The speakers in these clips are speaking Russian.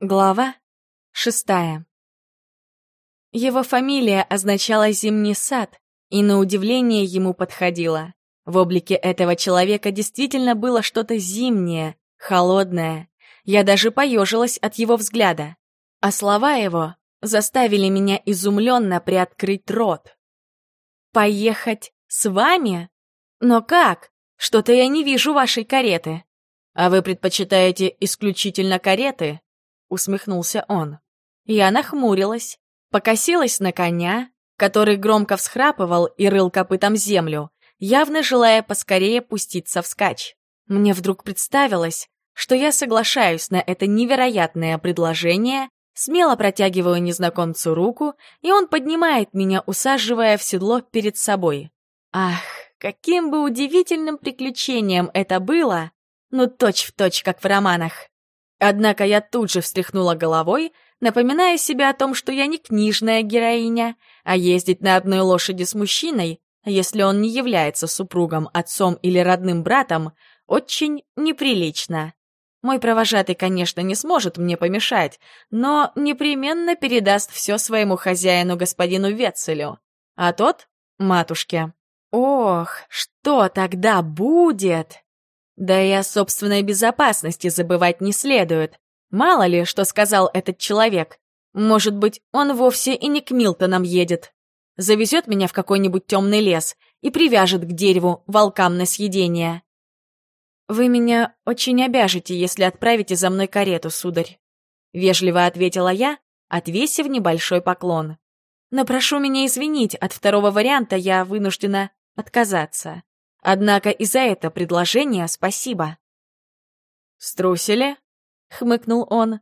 Глава шестая. Его фамилия означала «зимний сад», и на удивление ему подходила. В облике этого человека действительно было что-то зимнее, холодное. Я даже поежилась от его взгляда. А слова его заставили меня изумленно приоткрыть рот. «Поехать с вами? Но как? Что-то я не вижу вашей кареты». «А вы предпочитаете исключительно кареты?» — усмехнулся он. Я нахмурилась, покосилась на коня, который громко всхрапывал и рыл копытом землю, явно желая поскорее пуститься вскачь. Мне вдруг представилось, что я соглашаюсь на это невероятное предложение, смело протягиваю незнакомцу руку, и он поднимает меня, усаживая в седло перед собой. Ах, каким бы удивительным приключением это было, ну точь-в-точь, точь, как в романах. Однако я тут же встряхнула головой, напоминая себе о том, что я не книжная героиня, а ездить на одной лошади с мужчиной, если он не является супругом, отцом или родным братом, очень неприлично. Мой провожатый, конечно, не сможет мне помешать, но непременно передаст все своему хозяину, господину Ветцелю, а тот — матушке. Ох, что тогда будет? Да и о собственной безопасности забывать не следует. Мало ли, что сказал этот человек. Может быть, он вовсе и не к Милтонам едет. Завезет меня в какой-нибудь темный лес и привяжет к дереву волкам на съедение. «Вы меня очень обяжете, если отправите за мной карету, сударь», — вежливо ответила я, отвесив небольшой поклон. «Но прошу меня извинить, от второго варианта я вынуждена отказаться. Однако и за это предложение спасибо. «Струсили?» — хмыкнул он.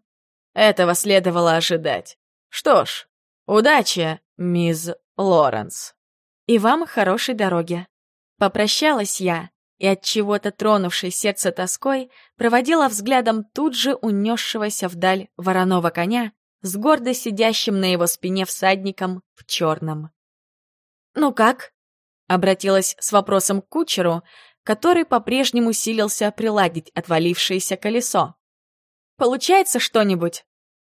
«Этого следовало ожидать. Что ж, удачи, мисс Лоренс». «И вам хорошей дороги». Попрощалась я и от чего-то тронувшей сердце тоской проводила взглядом тут же унесшегося вдаль вороного коня с гордо сидящим на его спине всадником в черном. «Ну как?» Обратилась с вопросом к кучеру, который по-прежнему силился приладить отвалившееся колесо. «Получается что-нибудь?»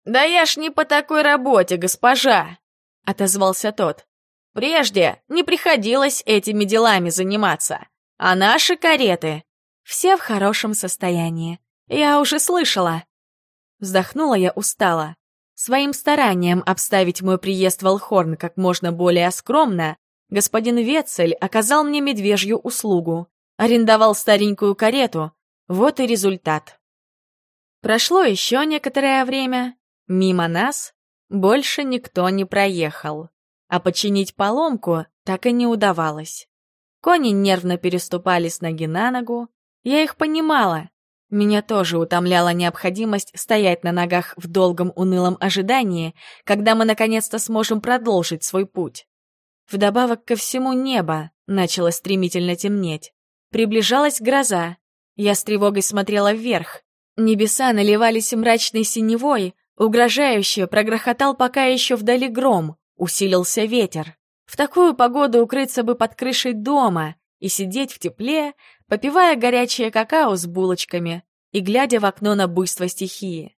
«Да я ж не по такой работе, госпожа!» — отозвался тот. «Прежде не приходилось этими делами заниматься, а наши кареты...» «Все в хорошем состоянии. Я уже слышала». Вздохнула я устало. Своим старанием обставить мой приезд в Алхорн как можно более скромно господин Ветцель оказал мне медвежью услугу, арендовал старенькую карету, вот и результат. Прошло еще некоторое время, мимо нас больше никто не проехал, а починить поломку так и не удавалось. Кони нервно переступали с ноги на ногу, я их понимала. Меня тоже утомляла необходимость стоять на ногах в долгом унылом ожидании, когда мы наконец-то сможем продолжить свой путь. Вдобавок ко всему небо начало стремительно темнеть. Приближалась гроза. Я с тревогой смотрела вверх. Небеса наливались мрачной синевой, угрожающе прогрохотал пока еще вдали гром, усилился ветер. В такую погоду укрыться бы под крышей дома и сидеть в тепле, попивая горячее какао с булочками и глядя в окно на буйство стихии.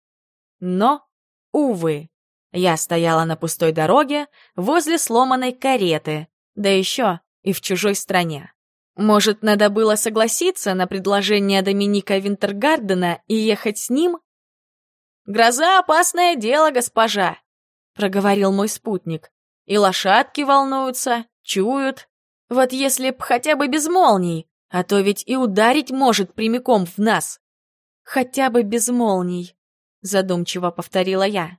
Но, увы, я стояла на пустой дороге возле сломанной кареты, да еще и в чужой стране. Может, надо было согласиться на предложение Доминика Винтергардена и ехать с ним? «Гроза — опасное дело, госпожа», — проговорил мой спутник. «И лошадки волнуются, чуют. Вот если б хотя бы без молний, а то ведь и ударить может прямиком в нас». «Хотя бы без молний», — задумчиво повторила я.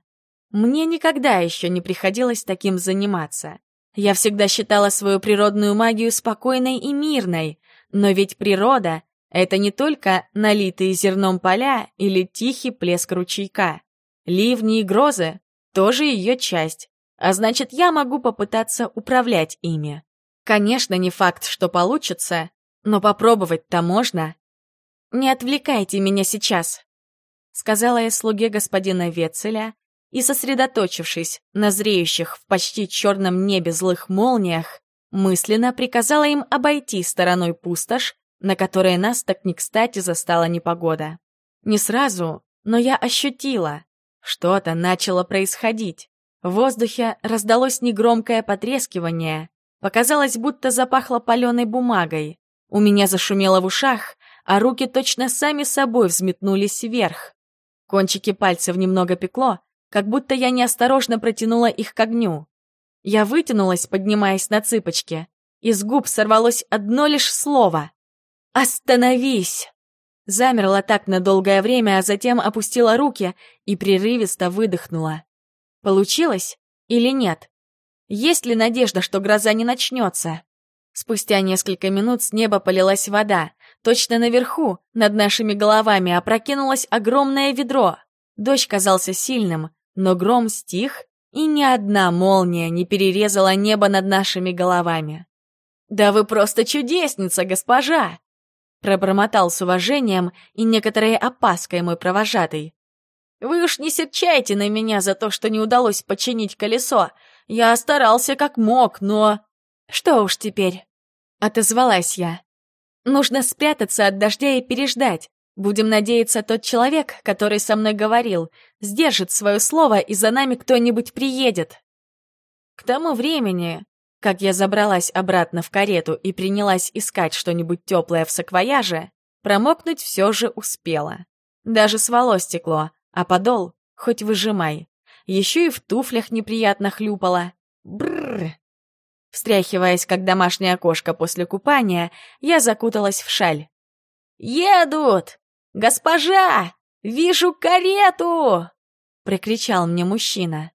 Мне никогда еще не приходилось таким заниматься. Я всегда считала свою природную магию спокойной и мирной, но ведь природа — это не только налитые зерном поля или тихий плеск ручейка. Ливни и грозы — тоже ее часть, а значит, я могу попытаться управлять ими. Конечно, не факт, что получится, но попробовать-то можно. «Не отвлекайте меня сейчас», — сказала я слуге господина Ветцеля, и, сосредоточившись на зреющих в почти черном небе злых молниях, мысленно приказала им обойти стороной пустошь, на которой нас так не кстати застала непогода. Не сразу, но я ощутила. Что-то начало происходить. В воздухе раздалось негромкое потрескивание. Показалось, будто запахло паленой бумагой. У меня зашумело в ушах, а руки точно сами собой взметнулись вверх. Кончики пальцев немного пекло, как будто я неосторожно протянула их к огню. Я вытянулась, поднимаясь на цыпочки. Из губ сорвалось одно лишь слово. «Остановись!» Замерла так на долгое время, а затем опустила руки и прерывисто выдохнула. Получилось или нет? Есть ли надежда, что гроза не начнется? Спустя несколько минут с неба полилась вода. Точно наверху, над нашими головами, опрокинулось огромное ведро. Дождь казался сильным, но гром стих, и ни одна молния не перерезала небо над нашими головами. «Да вы просто чудесница, госпожа!» Пробормотал с уважением и некоторой опаской мой провожатый. «Вы уж не серчайте на меня за то, что не удалось починить колесо. Я старался как мог, но...» «Что уж теперь?» — отозвалась я. «Нужно спрятаться от дождя и переждать. Будем надеяться, тот человек, который со мной говорил, сдержит свое слово, и за нами кто-нибудь приедет». К тому времени, как я забралась обратно в карету и принялась искать что-нибудь теплое в саквояже, промокнуть все же успела. Даже с стекло, а подол хоть выжимай. Еще и в туфлях неприятно хлюпала. Бррр. Встряхиваясь, как домашняя кошка после купания, я закуталась в шаль. «Едут! Госпожа! Вижу карету!» — прикричал мне мужчина.